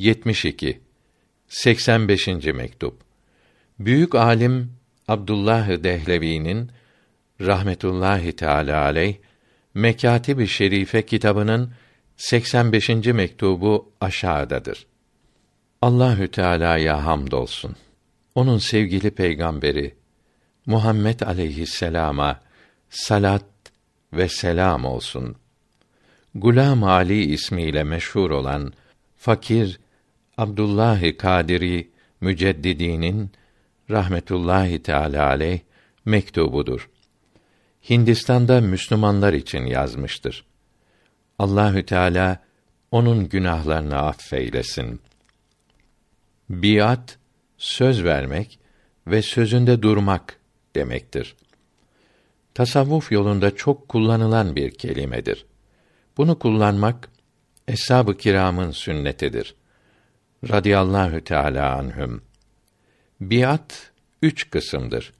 72 85. mektup. Büyük alim Abdullah Dehlevi'nin rahmetullahi teala aleyh Mekatib-i Şerife kitabının 85. mektubu aşağıdadır. Allahü Teala'ya hamdolsun. Onun sevgili peygamberi Muhammed aleyhisselama salat ve selam olsun. Gulam Ali ismiyle meşhur olan fakir Abdullah Kadiri Müceddidinin rahmetullahi teala aleyh mektubudur. Hindistan'da Müslümanlar için yazmıştır. Allahü Teala onun günahlarını affeylesin. Biat söz vermek ve sözünde durmak demektir. Tasavvuf yolunda çok kullanılan bir kelimedir. Bunu kullanmak eshab-ı kiramın sünnetidir. Radiyallahu teala anhüm. Biat üç kısımdır.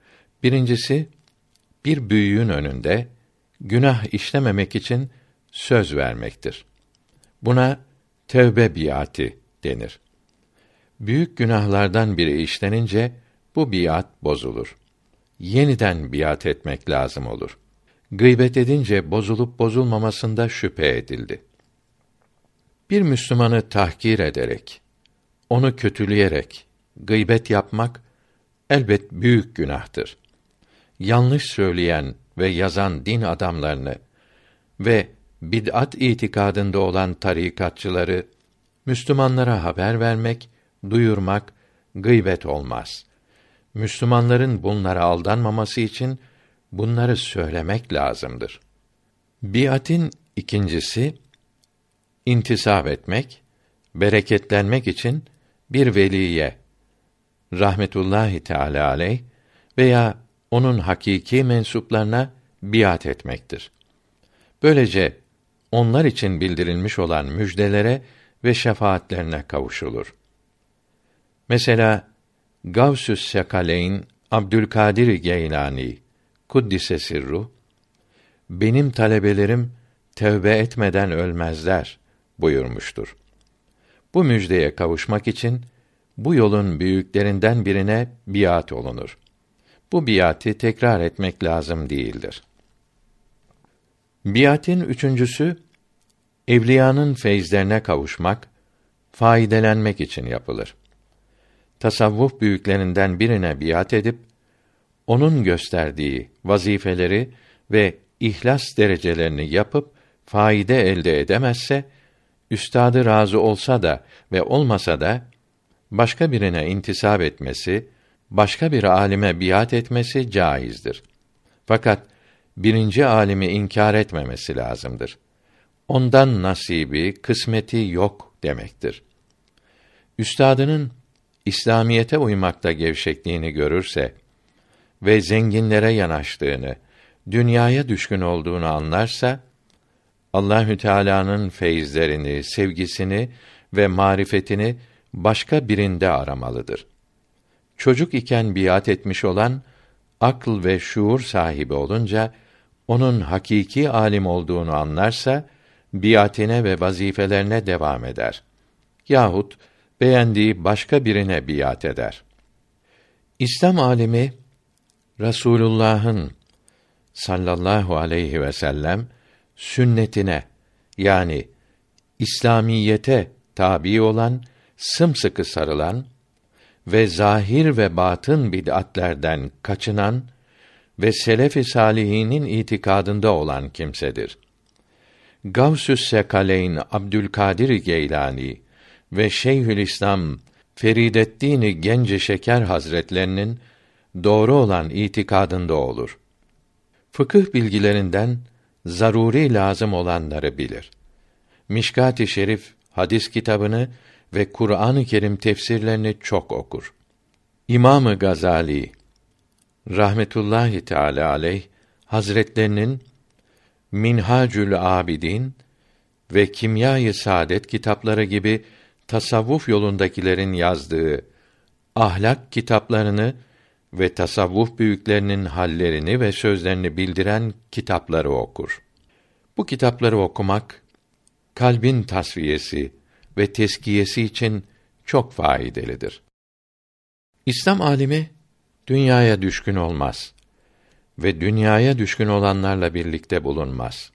Birincisi bir büyüğün önünde günah işlememek için söz vermektir. Buna tevbe biati denir. Büyük günahlardan biri işlenince bu biat bozulur. Yeniden biat etmek lazım olur. Gıybet edince bozulup bozulmamasında şüphe edildi. Bir Müslümanı tahkir ederek, onu kötüleyerek gıybet yapmak elbet büyük günahtır. Yanlış söyleyen ve yazan din adamlarını ve bid'at itikadında olan tarikatçıları Müslümanlara haber vermek, duyurmak gıybet olmaz. Müslümanların bunlara aldanmaması için bunları söylemek lazımdır. Biatin ikincisi intisap etmek, bereketlenmek için bir veliye rahmetullahi teala aleyh veya onun hakiki mensuplarına biat etmektir. Böylece onlar için bildirilmiş olan müjdelere ve şefaatlerine kavuşulur. Mesela Gavsüs Sekaleyn Abdülkadir Geylani kuddise sirru benim talebelerim tövbe etmeden ölmezler buyurmuştur. Bu müjdeye kavuşmak için bu yolun büyüklerinden birine biat olunur. Bu biatı tekrar etmek lazım değildir. Biatin üçüncüsü evliyanın feyizlerine kavuşmak, faydelenmek için yapılır. Tasavvuf büyüklerinden birine biat edip onun gösterdiği vazifeleri ve ihlas derecelerini yapıp faide elde edemezse üstadı razı olsa da ve olmasa da başka birine intisap etmesi, başka bir alime biat etmesi caizdir. Fakat birinci alimi inkar etmemesi lazımdır. Ondan nasibi, kısmeti yok demektir. Üstadının İslamiyete uymakta gevşekliğini görürse ve zenginlere yanaştığını, dünyaya düşkün olduğunu anlarsa Allahü Teala'nın feyizlerini, sevgisini ve marifetini başka birinde aramalıdır. Çocuk iken biat etmiş olan akıl ve şuur sahibi olunca onun hakiki alim olduğunu anlarsa biatine ve vazifelerine devam eder. Yahut beğendiği başka birine biat eder. İslam alimi Rasulullah'ın sallallahu aleyhi ve sellem sünnetine yani İslamiyete tabi olan sımsıkı sarılan ve zahir ve batın bid'atlerden kaçınan ve selef-i salihinin itikadında olan kimsedir. Gavsü's Sekaleyn Abdülkadir Geylani ve Şeyhülislam Ferideddin Gence Şeker Hazretlerinin doğru olan itikadında olur. Fıkıh bilgilerinden zaruri lazım olanları bilir. Mişkat-ı Şerif hadis kitabını ve Kur'an-ı Kerim tefsirlerini çok okur. İmamı Gazali rahmetullahi teala aleyh Hazretlerinin Minhacül Abidin ve Kimya-i Saadet kitapları gibi tasavvuf yolundakilerin yazdığı ahlak kitaplarını ve tasavvuf büyüklerinin hallerini ve sözlerini bildiren kitapları okur. Bu kitapları okumak kalbin tasfiyesi ve teskiyesi için çok faydalıdır. İslam alimi dünyaya düşkün olmaz ve dünyaya düşkün olanlarla birlikte bulunmaz.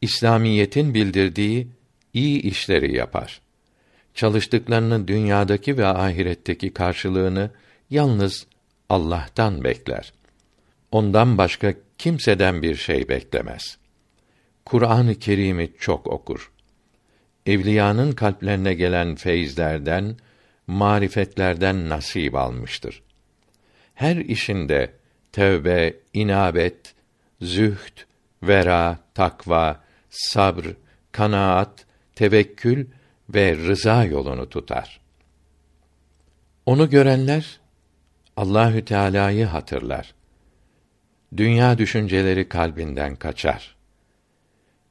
İslamiyetin bildirdiği iyi işleri yapar. Çalıştıklarının dünyadaki ve ahiretteki karşılığını yalnız Allah'tan bekler. Ondan başka kimseden bir şey beklemez. Kur'an-ı Kerim'i çok okur. Evliyanın kalplerine gelen feyizlerden, marifetlerden nasip almıştır. Her işinde tevbe, inabet, zühd, vera, takva, sabr, kanaat, tevekkül ve rıza yolunu tutar. Onu görenler Allahü Teala'yı hatırlar. Dünya düşünceleri kalbinden kaçar.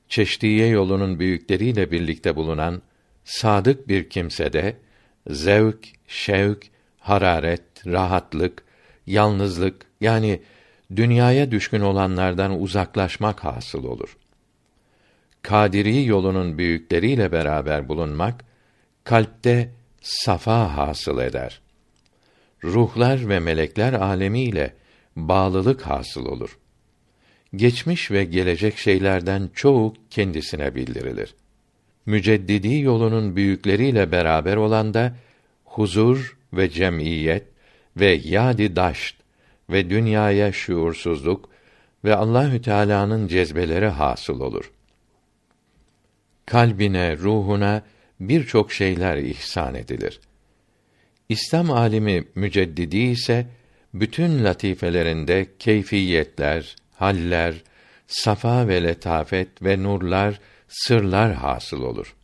Çeşdiye yolunun büyükleriyle birlikte bulunan sadık bir kimsede zevk, şevk, hararet, rahatlık, yalnızlık yani dünyaya düşkün olanlardan uzaklaşmak hasıl olur. Kadiri yolunun büyükleriyle beraber bulunmak kalpte safa hasıl eder. Ruhlar ve melekler alemiyle bağlılık hasıl olur. Geçmiş ve gelecek şeylerden çoğu kendisine bildirilir. Müceddidi yolunun büyükleriyle beraber olan da huzur ve cemiyet ve yadi daşt ve dünyaya şuursuzluk ve Allahü Teala'nın cezbeleri hasıl olur. Kalbine, ruhuna birçok şeyler ihsan edilir. İslam alimi müceddidi ise bütün latifelerinde keyfiyetler, haller, safa ve letafet ve nurlar, sırlar hasıl olur.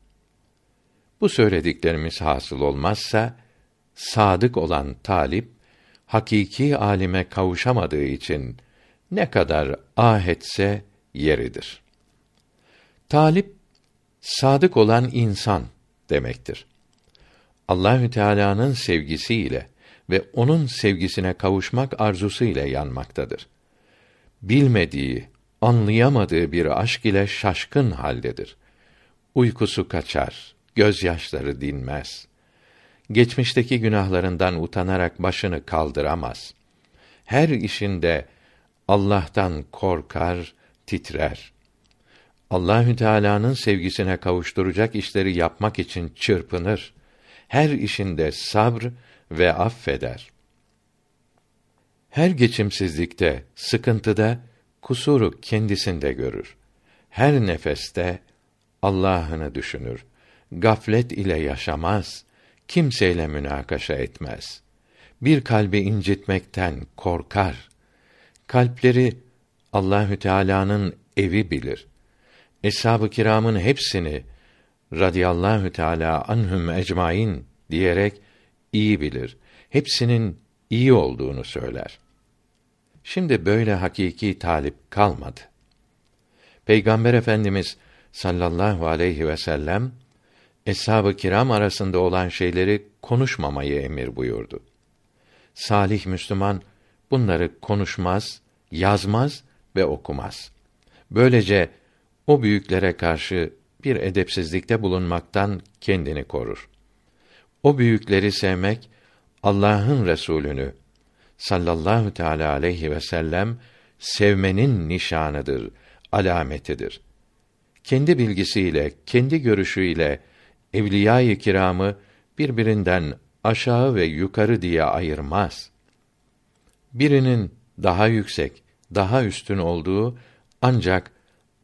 Bu söylediklerimiz hasıl olmazsa sadık olan talip hakiki alime kavuşamadığı için ne kadar ah etse yeridir. Talip sadık olan insan demektir. Allahü Teala'nın sevgisiyle ve onun sevgisine kavuşmak arzusu ile yanmaktadır. Bilmediği, anlayamadığı bir aşk ile şaşkın haldedir. Uykusu kaçar, gözyaşları dinmez. Geçmişteki günahlarından utanarak başını kaldıramaz. Her işinde Allah'tan korkar, titrer. Allahü Teala'nın sevgisine kavuşturacak işleri yapmak için çırpınır. Her işinde sabr ve affeder. Her geçimsizlikte, sıkıntıda kusuru kendisinde görür. Her nefeste Allah'ını düşünür. Gaflet ile yaşamaz, kimseyle münakaşa etmez. Bir kalbi incitmekten korkar. Kalpleri Allahü Teala'nın evi bilir. Eshab-ı kiramın hepsini radıyallahu teala anhum ecmaîn diyerek iyi bilir. Hepsinin iyi olduğunu söyler. Şimdi böyle hakiki talip kalmadı. Peygamber Efendimiz sallallahu aleyhi ve sellem eshab-ı kiram arasında olan şeyleri konuşmamayı emir buyurdu. Salih Müslüman bunları konuşmaz, yazmaz ve okumaz. Böylece o büyüklere karşı bir edepsizlikte bulunmaktan kendini korur. O büyükleri sevmek Allah'ın Resulünü sallallahu teala aleyhi ve sellem sevmenin nişanıdır, alametidir. Kendi bilgisiyle, kendi görüşüyle evliya-i kiramı birbirinden aşağı ve yukarı diye ayırmaz. Birinin daha yüksek, daha üstün olduğu ancak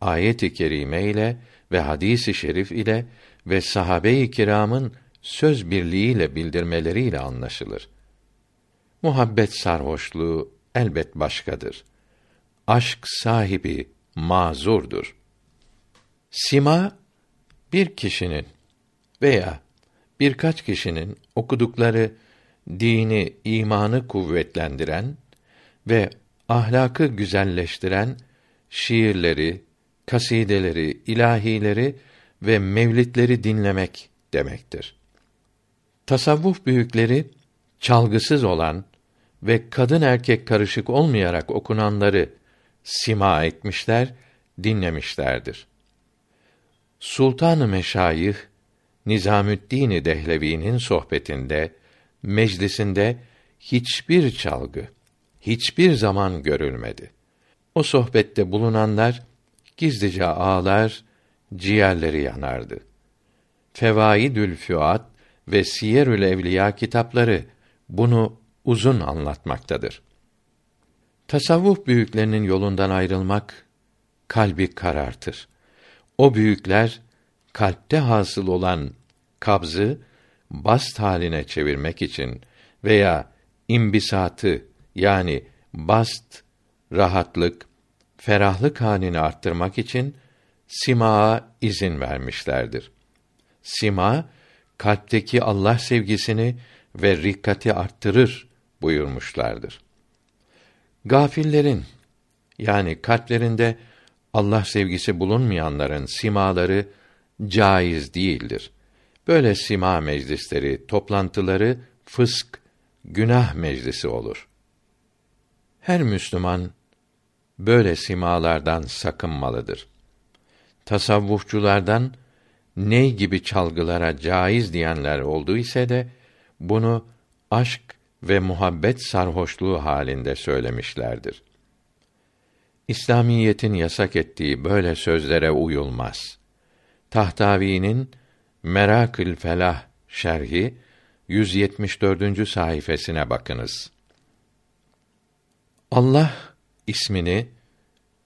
ayet-i kerime ile ve hadisi şerif ile ve sahabe-i kiramın söz birliğiyle bildirmeleriyle anlaşılır. Muhabbet sarhoşluğu elbet başkadır. Aşk sahibi mazurdur. Sima bir kişinin veya birkaç kişinin okudukları dini, imanı kuvvetlendiren ve ahlakı güzelleştiren şiirleri, kasideleri, ilahileri ve mevlitleri dinlemek demektir. Tasavvuf büyükleri çalgısız olan ve kadın erkek karışık olmayarak okunanları sima etmişler, dinlemişlerdir. Sultan-ı Meşayih Nizamüddin Dehlevi'nin sohbetinde, meclisinde hiçbir çalgı, hiçbir zaman görülmedi. O sohbette bulunanlar gizlice ağlar, ciğerleri yanardı. Fevaidül Füat ve Siyerül Evliya kitapları bunu uzun anlatmaktadır. Tasavvuf büyüklerinin yolundan ayrılmak kalbi karartır. O büyükler kalpte hasıl olan kabzı bast haline çevirmek için veya imbisatı yani bast, rahatlık, ferahlık halini arttırmak için simaa izin vermişlerdir. Sima kalpteki Allah sevgisini ve rikkati arttırır buyurmuşlardır. Gafillerin yani kalplerinde Allah sevgisi bulunmayanların simaları caiz değildir. Böyle sima meclisleri, toplantıları fısk, günah meclisi olur. Her Müslüman böyle simalardan sakınmalıdır. Tasavvufçulardan ney gibi çalgılara caiz diyenler oldu ise de bunu aşk ve muhabbet sarhoşluğu halinde söylemişlerdir. İslamiyetin yasak ettiği böyle sözlere uyulmaz. Tahtavi'nin Merakül Felah şerhi 174. sayfasına bakınız. Allah ismini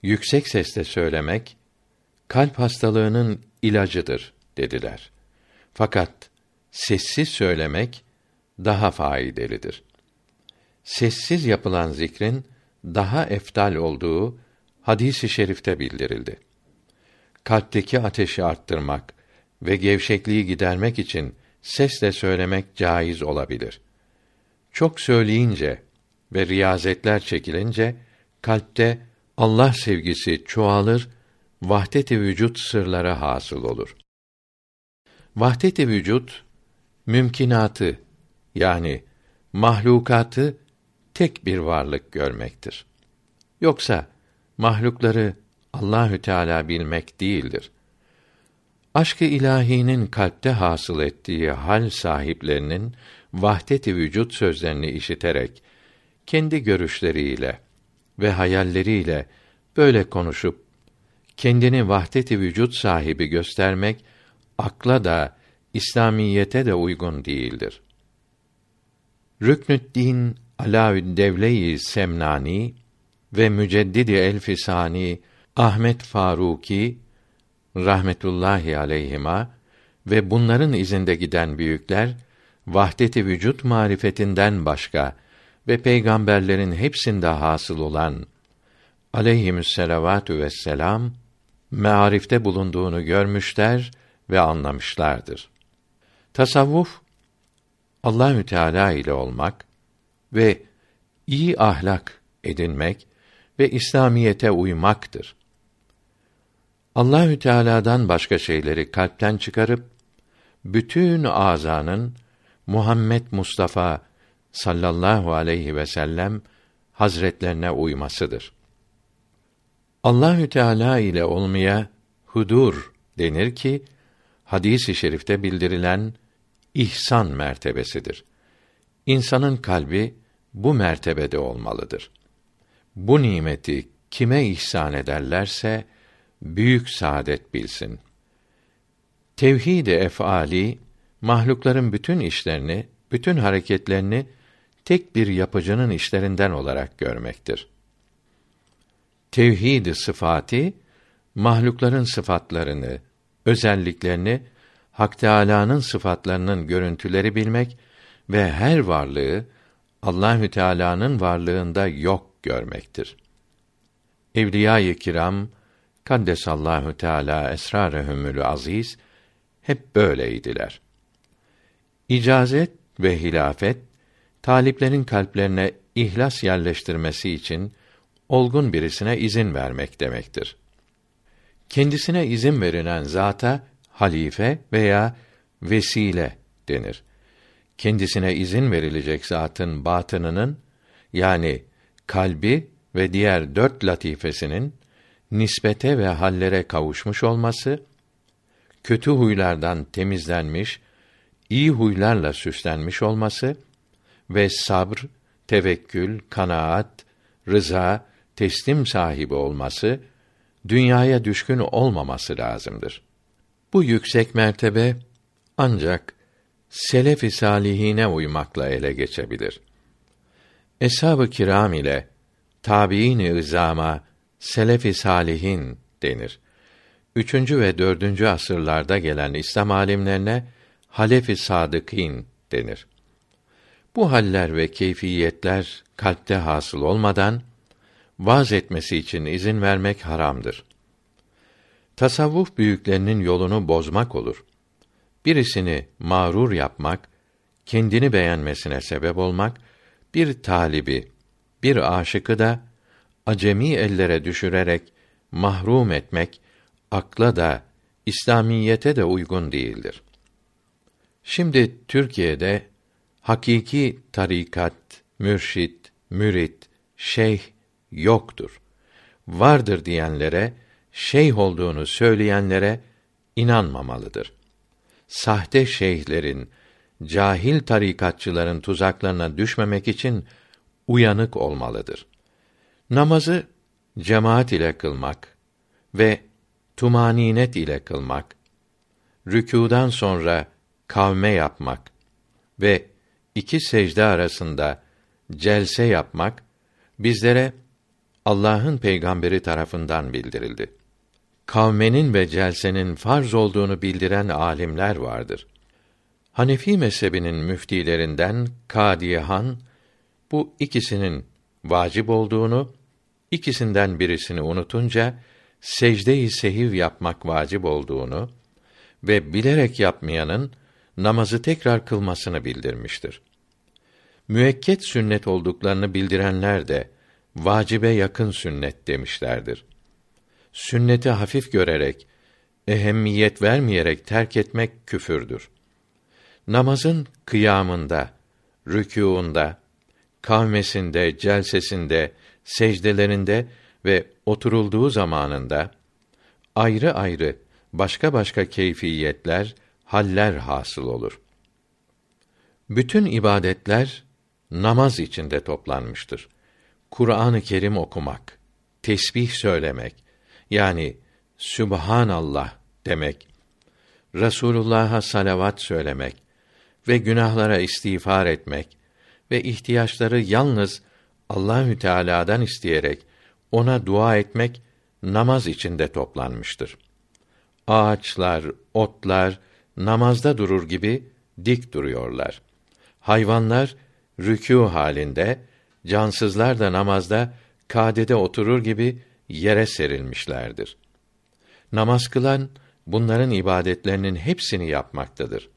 yüksek sesle söylemek kalp hastalığının ilacıdır dediler. Fakat sessiz söylemek daha faydalıdır. Sessiz yapılan zikrin daha eftal olduğu hadisi şerifte bildirildi. Kalpteki ateşi arttırmak ve gevşekliği gidermek için sesle söylemek caiz olabilir. Çok söyleyince ve riyazetler çekilince kalpte Allah sevgisi çoğalır, vahdet-i vücut sırları hasıl olur. Vahdet-i vücut mümkinatı yani mahlukatı tek bir varlık görmektir. Yoksa mahlukları Allahü Teala bilmek değildir. Aşkı ilahinin kalpte hasıl ettiği hal sahiplerinin vahdet-i vücut sözlerini işiterek kendi görüşleriyle ve hayalleriyle böyle konuşup kendini vahdet-i vücut sahibi göstermek akla da İslamiyete de uygun değildir. Rüknüddin Alaüddevle-i Semnani ve Müceddidi Elfisani Ahmet Faruki rahmetullahi aleyhima ve bunların izinde giden büyükler vahdeti vücut marifetinden başka ve peygamberlerin hepsinde hasıl olan aleyhimüsselavatü vesselam mearifte bulunduğunu görmüşler ve anlamışlardır. Tasavvuf Allahü Teala ile olmak ve iyi ahlak edinmek ve İslamiyete uymaktır. Allahü Teala'dan başka şeyleri kalpten çıkarıp bütün azanın Muhammed Mustafa sallallahu aleyhi ve sellem hazretlerine uymasıdır. Allahü Teala ile olmaya hudur denir ki hadis-i şerifte bildirilen ihsan mertebesidir. İnsanın kalbi bu mertebede olmalıdır. Bu nimeti kime ihsan ederlerse büyük saadet bilsin. Tevhid-i efali mahlukların bütün işlerini, bütün hareketlerini tek bir yapıcının işlerinden olarak görmektir. Tevhid-i sıfati mahlukların sıfatlarını, özelliklerini Hak Teâlâ'nın sıfatlarının görüntüleri bilmek ve her varlığı Allahü Teala'nın varlığında yok görmektir. Evliya-i kiram kaddesallahu teala esrarehumül aziz hep böyleydiler. İcazet ve hilafet taliplerin kalplerine ihlas yerleştirmesi için olgun birisine izin vermek demektir. Kendisine izin verilen zata halife veya vesile denir. Kendisine izin verilecek zatın batınının yani kalbi ve diğer dört latifesinin nispete ve hallere kavuşmuş olması, kötü huylardan temizlenmiş, iyi huylarla süslenmiş olması ve sabr, tevekkül, kanaat, rıza, teslim sahibi olması, dünyaya düşkün olmaması lazımdır. Bu yüksek mertebe ancak selef-i salihine uymakla ele geçebilir. Eshab-ı kiram ile tabiin-i ızama selef-i salihin denir. Üçüncü ve dördüncü asırlarda gelen İslam alimlerine halef-i sadıkîn denir. Bu haller ve keyfiyetler kalpte hasıl olmadan vaaz etmesi için izin vermek haramdır. Tasavvuf büyüklerinin yolunu bozmak olur. Birisini mağrur yapmak, kendini beğenmesine sebep olmak, bir talibi, bir aşıkı da acemi ellere düşürerek mahrum etmek akla da İslamiyete de uygun değildir. Şimdi Türkiye'de hakiki tarikat, mürşit, mürit, şeyh yoktur. Vardır diyenlere, şeyh olduğunu söyleyenlere inanmamalıdır. Sahte şeyhlerin, cahil tarikatçıların tuzaklarına düşmemek için uyanık olmalıdır. Namazı cemaat ile kılmak ve tumaninet ile kılmak, rükûdan sonra kavme yapmak ve iki secde arasında celse yapmak bizlere Allah'ın peygamberi tarafından bildirildi. Kavmenin ve celsenin farz olduğunu bildiren alimler vardır. Hanefi mezhebinin müftilerinden Kadihan bu ikisinin vacip olduğunu, ikisinden birisini unutunca secde-i sehiv yapmak vacip olduğunu ve bilerek yapmayanın namazı tekrar kılmasını bildirmiştir. Müekket sünnet olduklarını bildirenler de vacibe yakın sünnet demişlerdir. Sünneti hafif görerek, ehemmiyet vermeyerek terk etmek küfürdür. Namazın kıyamında, rükûunda, kavmesinde, celsesinde, secdelerinde ve oturulduğu zamanında ayrı ayrı başka başka keyfiyetler, haller hasıl olur. Bütün ibadetler namaz içinde toplanmıştır. Kur'an-ı Kerim okumak, tesbih söylemek, yani Sübhanallah demek, Resulullah'a salavat söylemek ve günahlara istiğfar etmek ve ihtiyaçları yalnız Allahü Teala'dan isteyerek ona dua etmek namaz içinde toplanmıştır. Ağaçlar, otlar namazda durur gibi dik duruyorlar. Hayvanlar rükû halinde, cansızlar da namazda kadede oturur gibi yere serilmişlerdir. Namaz kılan bunların ibadetlerinin hepsini yapmaktadır.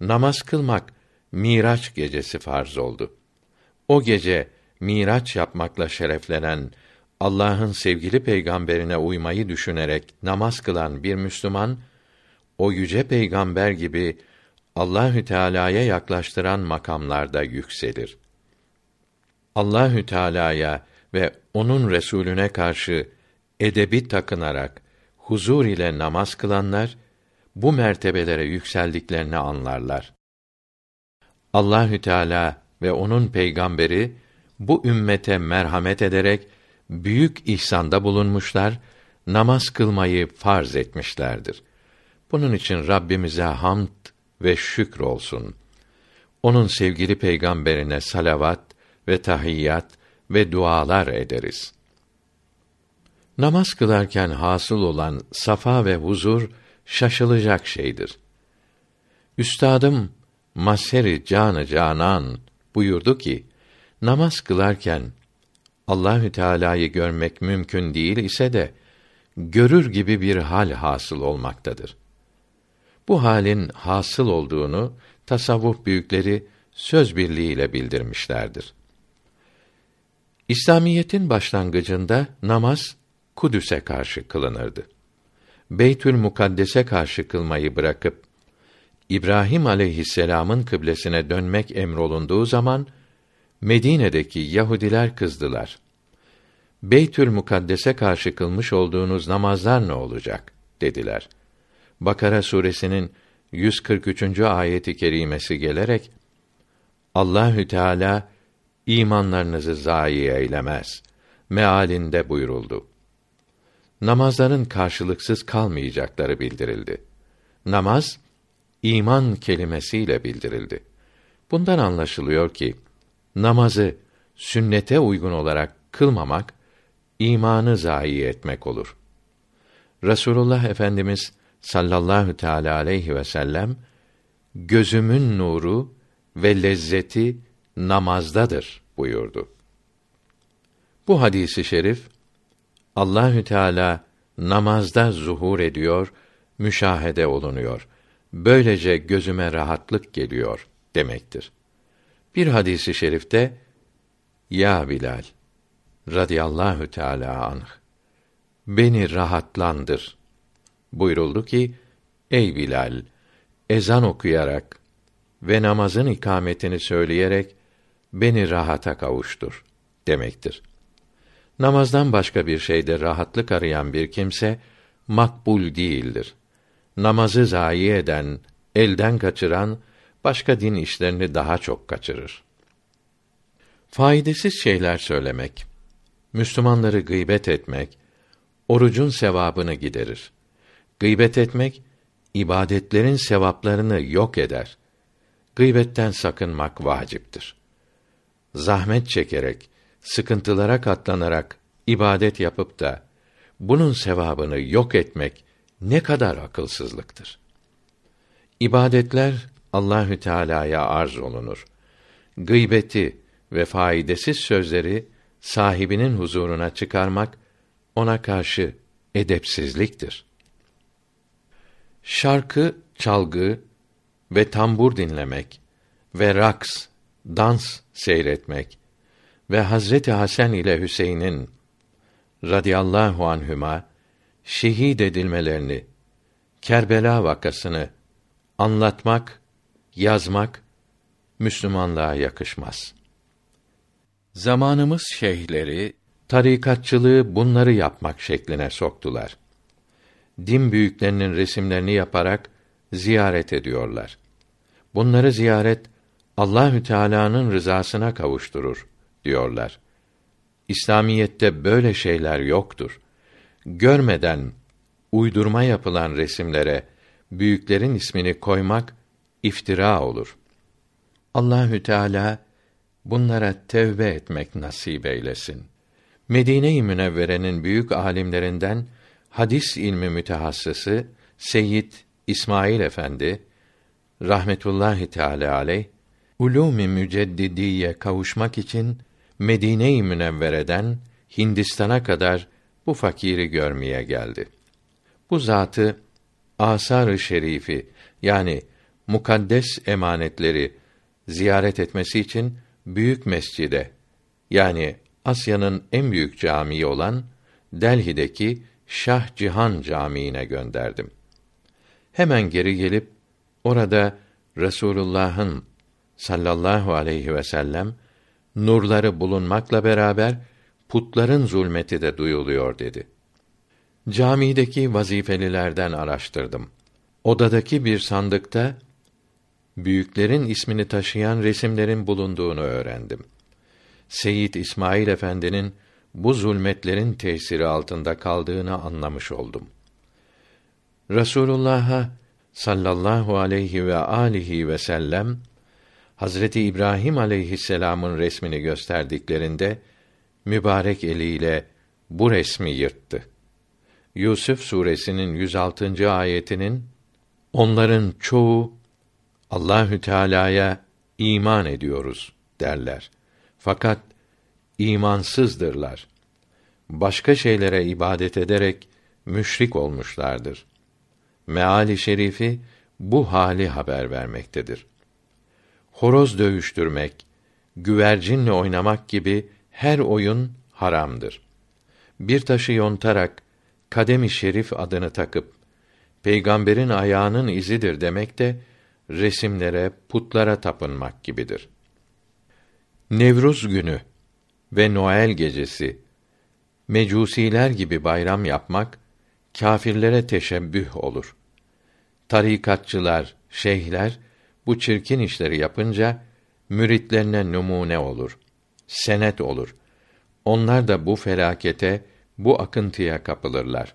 Namaz kılmak Miraç gecesi farz oldu. O gece Miraç yapmakla şereflenen Allah'ın sevgili peygamberine uymayı düşünerek namaz kılan bir Müslüman o yüce peygamber gibi Allahü Teala'ya yaklaştıran makamlarda yükselir. Allahü Teala'ya ve onun Resulüne karşı edebi takınarak huzur ile namaz kılanlar bu mertebelere yükseldiklerini anlarlar. Allahü Teala ve onun peygamberi bu ümmete merhamet ederek büyük ihsanda bulunmuşlar, namaz kılmayı farz etmişlerdir. Bunun için Rabbimize hamd ve şükür olsun. Onun sevgili peygamberine salavat ve tahiyyat ve dualar ederiz. Namaz kılarken hasıl olan safa ve huzur şaşılacak şeydir. Üstadım Maseri Canı Canan buyurdu ki, namaz kılarken Allahü Teala'yı görmek mümkün değil ise de görür gibi bir hal hasıl olmaktadır. Bu halin hasıl olduğunu tasavvuf büyükleri söz birliğiyle bildirmişlerdir. İslamiyetin başlangıcında namaz Kudüs'e karşı kılınırdı. Beytül Mukaddes'e karşı kılmayı bırakıp İbrahim aleyhisselam'ın kıblesine dönmek emrolunduğu zaman Medine'deki Yahudiler kızdılar. Beytül Mukaddes'e karşı kılmış olduğunuz namazlar ne olacak dediler. Bakara suresinin 143. ayeti kerimesi gelerek Allahü Teala imanlarınızı zayi eylemez mealinde buyuruldu. Namazların karşılıksız kalmayacakları bildirildi. Namaz iman kelimesiyle bildirildi. Bundan anlaşılıyor ki namazı sünnete uygun olarak kılmamak imanı zayi etmek olur. Resulullah Efendimiz sallallahu teala aleyhi ve sellem gözümün nuru ve lezzeti namazdadır buyurdu. Bu hadisi şerif Allahü Teala namazda zuhur ediyor, müşahede olunuyor. Böylece gözüme rahatlık geliyor demektir. Bir hadisi şerifte ya Bilal radıyallahu teala anh beni rahatlandır buyuruldu ki ey Bilal ezan okuyarak ve namazın ikametini söyleyerek beni rahata kavuştur demektir. Namazdan başka bir şeyde rahatlık arayan bir kimse makbul değildir. Namazı zayi eden, elden kaçıran başka din işlerini daha çok kaçırır. Faydasız şeyler söylemek, Müslümanları gıybet etmek, orucun sevabını giderir. Gıybet etmek, ibadetlerin sevaplarını yok eder. Gıybetten sakınmak vaciptir. Zahmet çekerek, sıkıntılara katlanarak ibadet yapıp da bunun sevabını yok etmek ne kadar akılsızlıktır. İbadetler Allahü Teala'ya arz olunur. Gıybeti ve faydasız sözleri sahibinin huzuruna çıkarmak ona karşı edepsizliktir. Şarkı, çalgı ve tambur dinlemek ve raks, dans seyretmek ve Hazreti Hasan ile Hüseyin'in radıyallahu anhüma şehit edilmelerini, Kerbela vakasını anlatmak, yazmak Müslümanlığa yakışmaz. Zamanımız şeyhleri tarikatçılığı bunları yapmak şekline soktular. Din büyüklerinin resimlerini yaparak ziyaret ediyorlar. Bunları ziyaret Allahü Teala'nın rızasına kavuşturur diyorlar. İslamiyette böyle şeyler yoktur. Görmeden uydurma yapılan resimlere büyüklerin ismini koymak iftira olur. Allahü Teala bunlara tevbe etmek nasip eylesin. Medine-i Münevvere'nin büyük alimlerinden hadis ilmi mütehassısı Seyyid İsmail Efendi rahmetullahi teala aleyh ulûm-i müceddidiye kavuşmak için Medine-i Münevvere'den Hindistan'a kadar bu fakiri görmeye geldi. Bu zatı asar-ı şerifi yani mukaddes emanetleri ziyaret etmesi için büyük mescide yani Asya'nın en büyük camii olan Delhi'deki Şah Cihan Camii'ne gönderdim. Hemen geri gelip orada Resulullah'ın sallallahu aleyhi ve sellem nurları bulunmakla beraber putların zulmeti de duyuluyor dedi. Camideki vazifelilerden araştırdım. Odadaki bir sandıkta büyüklerin ismini taşıyan resimlerin bulunduğunu öğrendim. Seyit İsmail Efendi'nin bu zulmetlerin tesiri altında kaldığını anlamış oldum. Resulullah'a sallallahu aleyhi ve alihi ve sellem Hazreti İbrahim aleyhisselam'ın resmini gösterdiklerinde mübarek eliyle bu resmi yırttı. Yusuf suresinin 106. ayetinin onların çoğu Allahü Teala'ya iman ediyoruz derler. Fakat imansızdırlar. Başka şeylere ibadet ederek müşrik olmuşlardır. Meali şerifi bu hali haber vermektedir. Horoz dövüştürmek, güvercinle oynamak gibi her oyun haramdır. Bir taşı yontarak kademi şerif adını takıp peygamberin ayağının izidir demek de resimlere, putlara tapınmak gibidir. Nevruz günü ve Noel gecesi mecusiler gibi bayram yapmak kâfirlere teşebbüh olur. Tarikatçılar, şeyhler bu çirkin işleri yapınca müritlerine numune olur, senet olur. Onlar da bu felakete, bu akıntıya kapılırlar.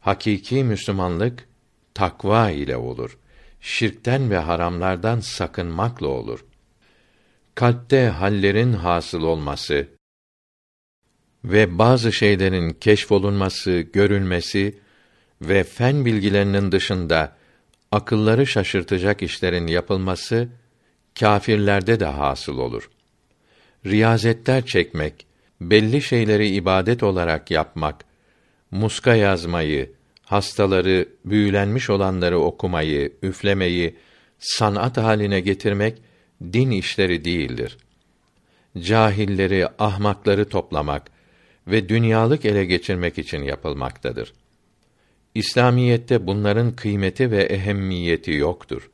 Hakiki Müslümanlık takva ile olur. Şirkten ve haramlardan sakınmakla olur. Kalpte hallerin hasıl olması ve bazı şeylerin keşfolunması, görülmesi ve fen bilgilerinin dışında akılları şaşırtacak işlerin yapılması kâfirlerde de hasıl olur. Riyazetler çekmek, belli şeyleri ibadet olarak yapmak, muska yazmayı, hastaları, büyülenmiş olanları okumayı, üflemeyi sanat haline getirmek din işleri değildir. Cahilleri, ahmakları toplamak ve dünyalık ele geçirmek için yapılmaktadır. İslamiyette bunların kıymeti ve ehemmiyeti yoktur.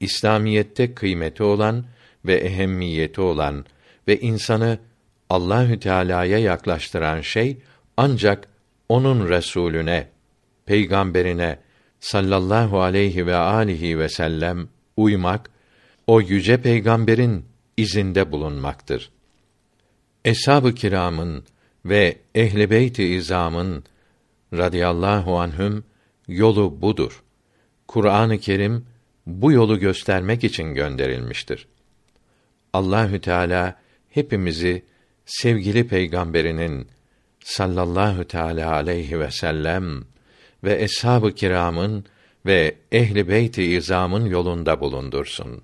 İslamiyette kıymeti olan ve ehemmiyeti olan ve insanı Allahü Teala'ya yaklaştıran şey ancak onun Resulüne, peygamberine sallallahu aleyhi ve alihi ve sellem uymak, o yüce peygamberin izinde bulunmaktır. Eshab-ı kiramın ve ehli beyt-i izamın radıyallahu anhüm yolu budur. Kur'an-ı Kerim bu yolu göstermek için gönderilmiştir. Allahü Teala hepimizi sevgili peygamberinin sallallahu teala aleyhi ve sellem ve eshab-ı kiramın ve ehli beyt-i izamın yolunda bulundursun.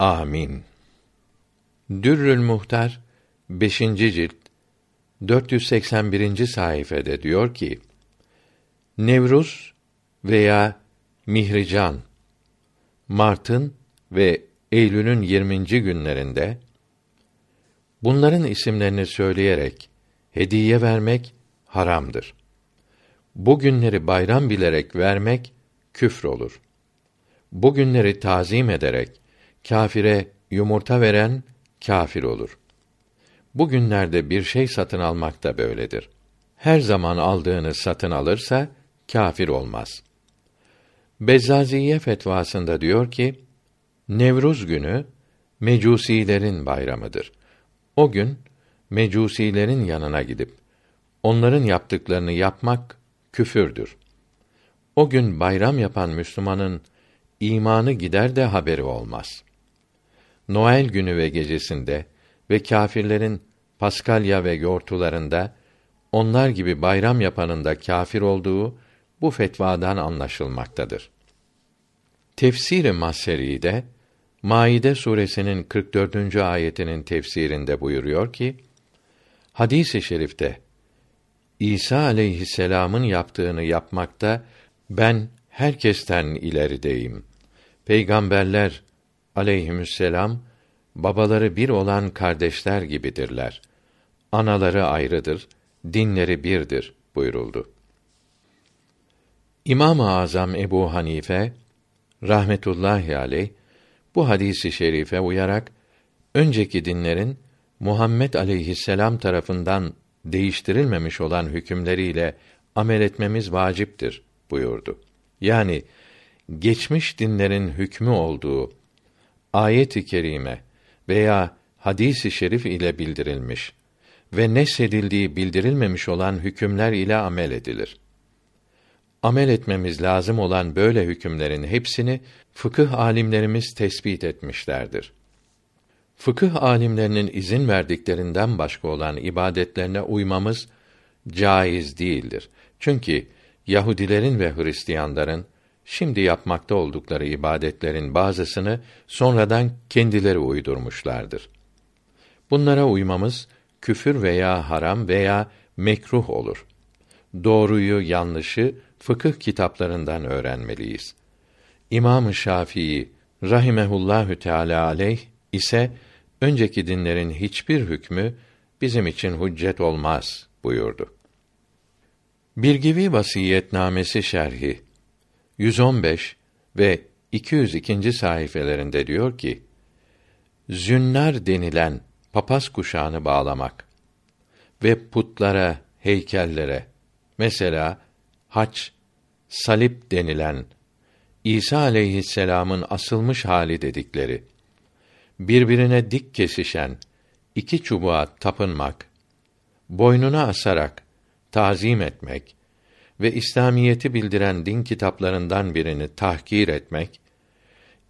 Amin. Dürrül Muhtar 5. cilt 481. sayfede diyor ki: Nevruz veya Mihrican Mart'ın ve Eylül'ün 20. günlerinde bunların isimlerini söyleyerek hediye vermek haramdır. Bu günleri bayram bilerek vermek küfür olur. Bu günleri tazim ederek kâfire yumurta veren kâfir olur. Bu günlerde bir şey satın almak da böyledir. Her zaman aldığını satın alırsa kâfir olmaz. Bezzaziye fetvasında diyor ki, Nevruz günü mecusilerin bayramıdır. O gün mecusilerin yanına gidip onların yaptıklarını yapmak küfürdür. O gün bayram yapan Müslümanın imanı gider de haberi olmaz. Noel günü ve gecesinde ve kâfirlerin Paskalya ve yortularında onlar gibi bayram yapanın da kâfir olduğu bu fetvadan anlaşılmaktadır. Tefsir-i Maseri'de Maide suresinin 44. ayetinin tefsirinde buyuruyor ki: Hadis-i şerifte İsa aleyhisselam'ın yaptığını yapmakta ben herkesten ilerideyim. Peygamberler aleyhisselam babaları bir olan kardeşler gibidirler. Anaları ayrıdır, dinleri birdir buyuruldu. İmam-ı Azam Ebu Hanife rahmetullahi aleyh bu hadisi şerife uyarak önceki dinlerin Muhammed aleyhisselam tarafından değiştirilmemiş olan hükümleriyle amel etmemiz vaciptir buyurdu. Yani geçmiş dinlerin hükmü olduğu ayet-i kerime veya hadisi şerif ile bildirilmiş ve nesedildiği bildirilmemiş olan hükümler ile amel edilir. Amel etmemiz lazım olan böyle hükümlerin hepsini fıkıh alimlerimiz tespit etmişlerdir. Fıkıh alimlerinin izin verdiklerinden başka olan ibadetlerine uymamız caiz değildir. Çünkü Yahudilerin ve Hristiyanların şimdi yapmakta oldukları ibadetlerin bazısını sonradan kendileri uydurmuşlardır. Bunlara uymamız küfür veya haram veya mekruh olur. Doğruyu, yanlışı fıkıh kitaplarından öğrenmeliyiz. İmam Şafii rahimehullahü teala aleyh ise önceki dinlerin hiçbir hükmü bizim için hüccet olmaz buyurdu. Birgivi Vasiyetnamesi şerhi 115 ve 202. sayfelerinde diyor ki: Zünnar denilen papaz kuşağını bağlamak ve putlara, heykellere mesela haç, salip denilen İsa aleyhisselam'ın asılmış hali dedikleri birbirine dik kesişen iki çubuğa tapınmak, boynuna asarak tazim etmek ve İslamiyeti bildiren din kitaplarından birini tahkir etmek,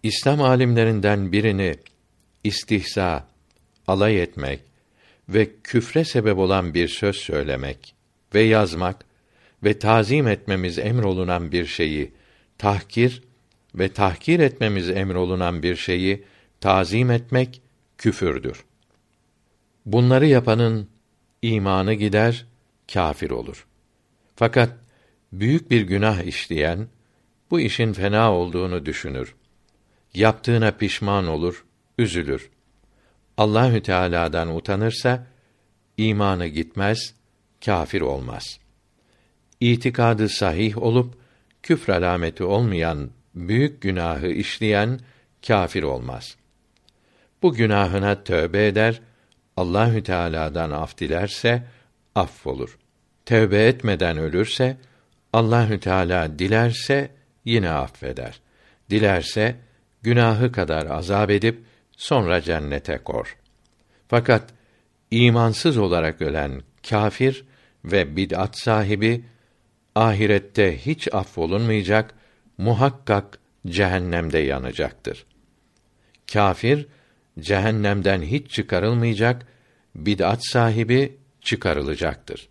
İslam alimlerinden birini istihza, alay etmek ve küfre sebep olan bir söz söylemek ve yazmak ve tazim etmemiz emrolunan bir şeyi tahkir ve tahkir etmemiz emrolunan bir şeyi tazim etmek küfürdür. Bunları yapanın imanı gider, kâfir olur. Fakat büyük bir günah işleyen bu işin fena olduğunu düşünür. Yaptığına pişman olur, üzülür. Allahü Teala'dan utanırsa imanı gitmez, kâfir olmaz. İtikadı sahih olup küfr alameti olmayan büyük günahı işleyen kâfir olmaz. Bu günahına tövbe eder, Allahü Teala'dan af dilerse affolur. Tövbe etmeden ölürse Allahü Teala dilerse yine affeder. Dilerse günahı kadar azap edip sonra cennete kor. Fakat imansız olarak ölen kafir ve bid'at sahibi ahirette hiç affolunmayacak, muhakkak cehennemde yanacaktır. Kafir cehennemden hiç çıkarılmayacak, bid'at sahibi çıkarılacaktır.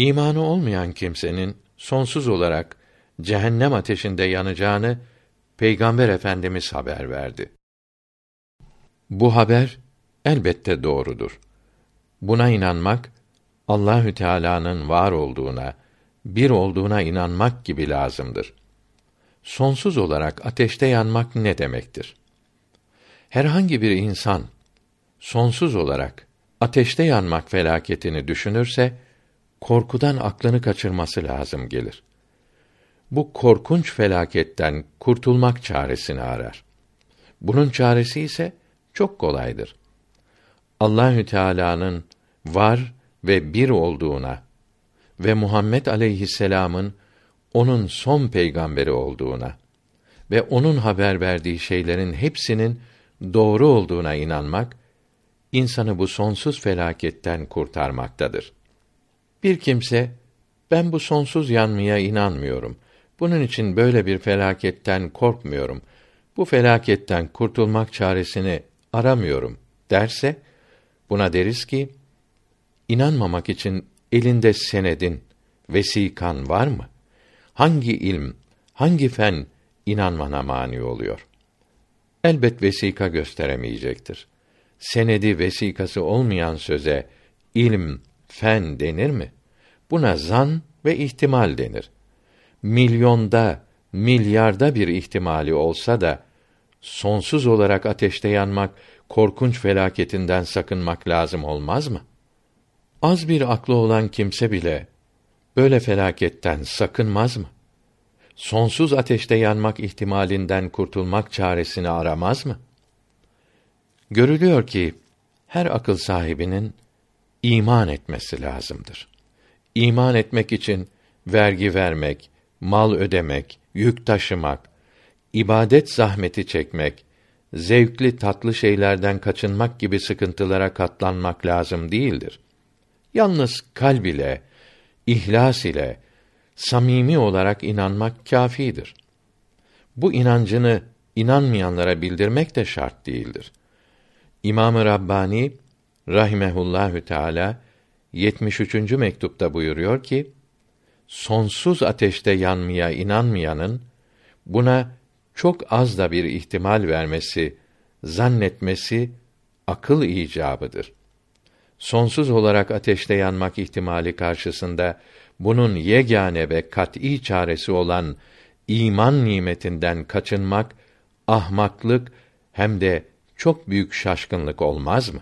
İmanı olmayan kimsenin sonsuz olarak cehennem ateşinde yanacağını Peygamber Efendimiz haber verdi. Bu haber elbette doğrudur. Buna inanmak Allahü Teala'nın var olduğuna, bir olduğuna inanmak gibi lazımdır. Sonsuz olarak ateşte yanmak ne demektir? Herhangi bir insan sonsuz olarak ateşte yanmak felaketini düşünürse korkudan aklını kaçırması lazım gelir. Bu korkunç felaketten kurtulmak çaresini arar. Bunun çaresi ise çok kolaydır. Allahü Teala'nın var ve bir olduğuna ve Muhammed aleyhisselam'ın onun son peygamberi olduğuna ve onun haber verdiği şeylerin hepsinin doğru olduğuna inanmak insanı bu sonsuz felaketten kurtarmaktadır. Bir kimse ben bu sonsuz yanmaya inanmıyorum. Bunun için böyle bir felaketten korkmuyorum. Bu felaketten kurtulmak çaresini aramıyorum derse buna deriz ki inanmamak için elinde senedin, vesikan var mı? Hangi ilm, hangi fen inanmana mani oluyor? Elbet vesika gösteremeyecektir. Senedi vesikası olmayan söze ilm, fen denir mi? Buna zan ve ihtimal denir. Milyonda, milyarda bir ihtimali olsa da sonsuz olarak ateşte yanmak, korkunç felaketinden sakınmak lazım olmaz mı? Az bir aklı olan kimse bile böyle felaketten sakınmaz mı? Sonsuz ateşte yanmak ihtimalinden kurtulmak çaresini aramaz mı? Görülüyor ki her akıl sahibinin iman etmesi lazımdır. İman etmek için vergi vermek, mal ödemek, yük taşımak, ibadet zahmeti çekmek, zevkli tatlı şeylerden kaçınmak gibi sıkıntılara katlanmak lazım değildir. Yalnız kalb ile, ihlas ile, samimi olarak inanmak kâfidir. Bu inancını inanmayanlara bildirmek de şart değildir. İmam-ı Rabbani rahimehullahü teala 73. mektupta buyuruyor ki: Sonsuz ateşte yanmaya inanmayanın buna çok az da bir ihtimal vermesi, zannetmesi akıl icabıdır. Sonsuz olarak ateşte yanmak ihtimali karşısında bunun yegane ve kat'î çaresi olan iman nimetinden kaçınmak ahmaklık hem de çok büyük şaşkınlık olmaz mı?